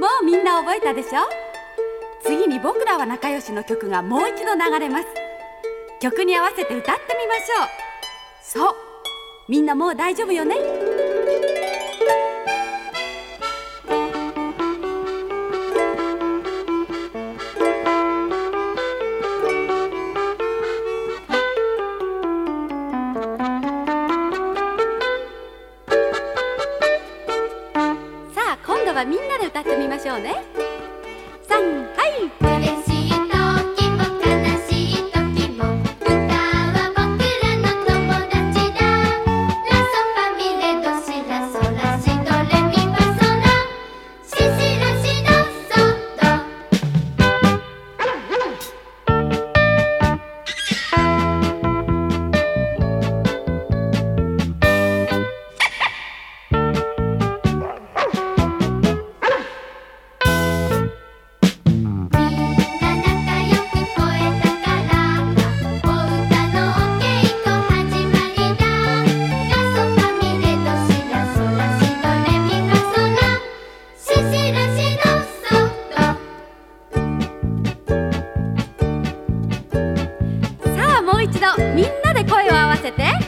もうみんな覚えたでしょ？次に僕らは仲良しの曲がもう一度流れます。曲に合わせて歌ってみましょう。そう。みんなもう大丈夫よね？度はみんなで歌ってみましょうね。ಜೊತೆ